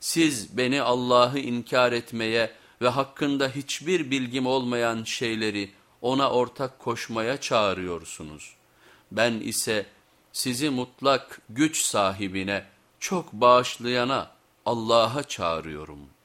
siz beni Allah'ı inkar etmeye ve hakkında hiçbir bilgim olmayan şeyleri ona ortak koşmaya çağırıyorsunuz. Ben ise sizi mutlak güç sahibine, çok bağışlayana Allah'a çağırıyorum.''